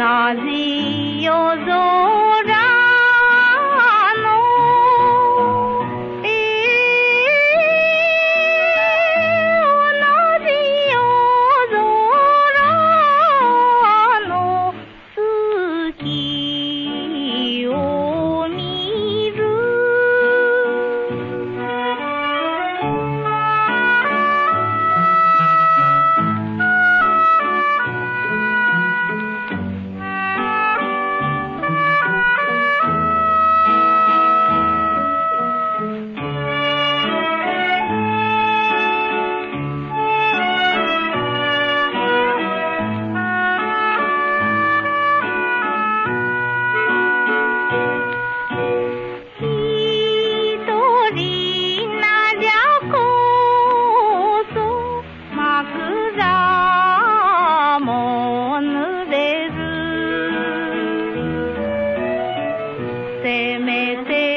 نازی و زور गुस्से में थे